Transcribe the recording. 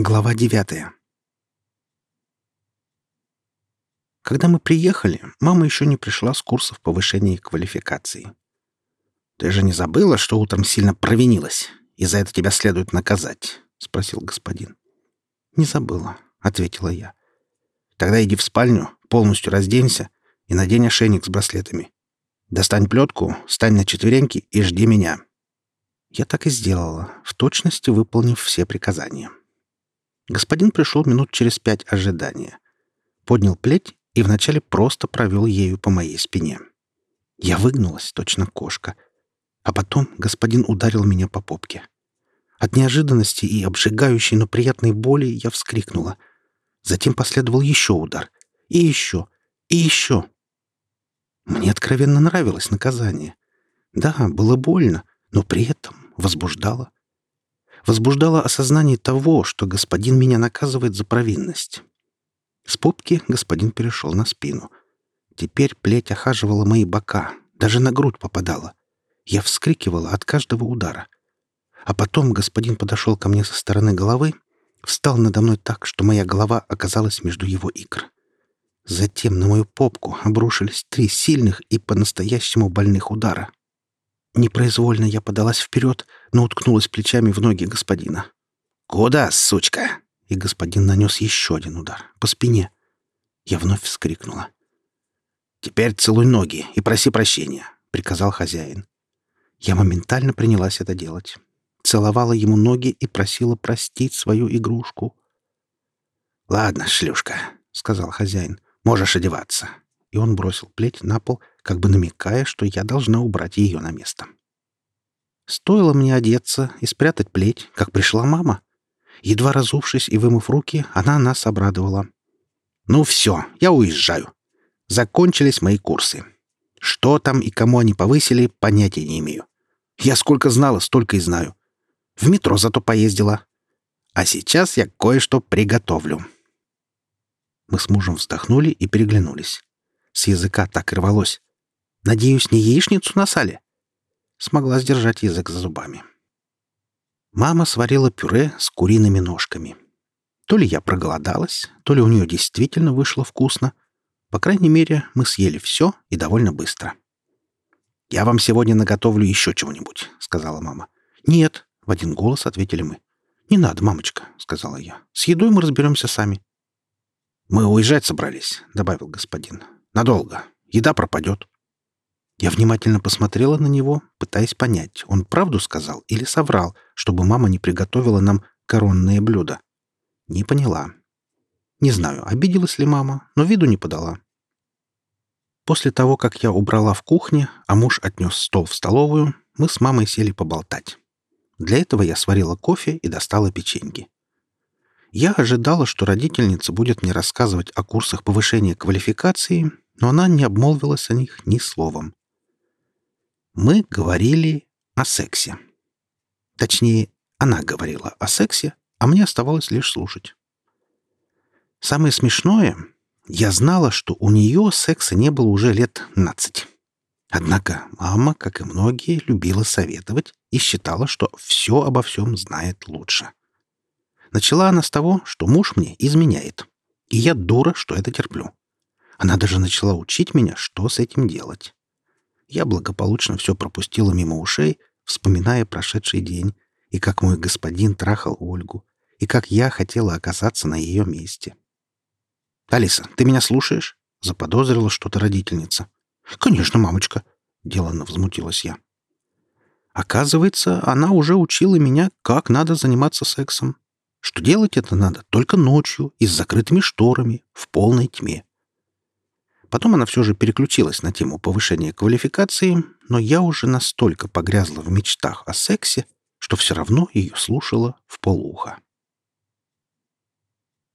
Глава девятая. Когда мы приехали, мама еще не пришла с курсов повышения квалификации. «Ты же не забыла, что утром сильно провинилась, и за это тебя следует наказать?» — спросил господин. «Не забыла», — ответила я. «Тогда иди в спальню, полностью разденься и надень ошейник с браслетами. Достань плетку, стань на четвереньки и жди меня». Я так и сделала, в точности выполнив все приказания. Господин пришел минут через пять ожидания. Поднял плеть и вначале просто провел ею по моей спине. Я выгнулась, точно кошка. А потом господин ударил меня по попке. От неожиданности и обжигающей, но приятной боли я вскрикнула. Затем последовал еще удар. И еще. И еще. Мне откровенно нравилось наказание. Да, было больно, но при этом возбуждало возбуждало осознание того, что господин меня наказывает за провинность. С попки господин перешел на спину. Теперь плеть охаживала мои бока, даже на грудь попадала. Я вскрикивала от каждого удара. А потом господин подошел ко мне со стороны головы, встал надо мной так, что моя голова оказалась между его икр. Затем на мою попку обрушились три сильных и по-настоящему больных удара. Непроизвольно я подалась вперед, но уткнулась плечами в ноги господина. «Куда, сучка?» И господин нанес еще один удар. По спине. Я вновь вскрикнула. «Теперь целуй ноги и проси прощения», — приказал хозяин. Я моментально принялась это делать. Целовала ему ноги и просила простить свою игрушку. «Ладно, шлюшка», — сказал хозяин, — «можешь одеваться». И он бросил плеть на пол, как бы намекая, что я должна убрать ее на место. Стоило мне одеться и спрятать плеть, как пришла мама. Едва разувшись и вымыв руки, она нас обрадовала. «Ну все, я уезжаю. Закончились мои курсы. Что там и кому они повысили, понятия не имею. Я сколько знала, столько и знаю. В метро зато поездила. А сейчас я кое-что приготовлю». Мы с мужем вздохнули и переглянулись. С языка так рвалось. Надеюсь, не яичницу на сале?» Смогла сдержать язык за зубами. Мама сварила пюре с куриными ножками. То ли я проголодалась, то ли у нее действительно вышло вкусно. По крайней мере, мы съели все и довольно быстро. «Я вам сегодня наготовлю еще чего-нибудь», — сказала мама. «Нет», — в один голос ответили мы. «Не надо, мамочка», — сказала я. «С едой мы разберемся сами». «Мы уезжать собрались», — добавил господин. «Надолго. Еда пропадет». Я внимательно посмотрела на него, пытаясь понять, он правду сказал или соврал, чтобы мама не приготовила нам коронное блюдо. Не поняла. Не знаю, обиделась ли мама, но виду не подала. После того, как я убрала в кухне, а муж отнес стол в столовую, мы с мамой сели поболтать. Для этого я сварила кофе и достала печеньки. Я ожидала, что родительница будет мне рассказывать о курсах повышения квалификации, но она не обмолвилась о них ни словом мы говорили о сексе. Точнее, она говорила о сексе, а мне оставалось лишь слушать. Самое смешное, я знала, что у нее секса не было уже лет 15. Однако мама, как и многие, любила советовать и считала, что все обо всем знает лучше. Начала она с того, что муж мне изменяет. И я дура, что это терплю. Она даже начала учить меня, что с этим делать. Я благополучно все пропустила мимо ушей, вспоминая прошедший день, и как мой господин трахал Ольгу, и как я хотела оказаться на ее месте. «Алиса, ты меня слушаешь?» — заподозрила что-то родительница. «Конечно, мамочка», — деланно возмутилась я. Оказывается, она уже учила меня, как надо заниматься сексом. Что делать это надо только ночью и с закрытыми шторами, в полной тьме. Потом она все же переключилась на тему повышения квалификации, но я уже настолько погрязла в мечтах о сексе, что все равно ее слушала в полуха.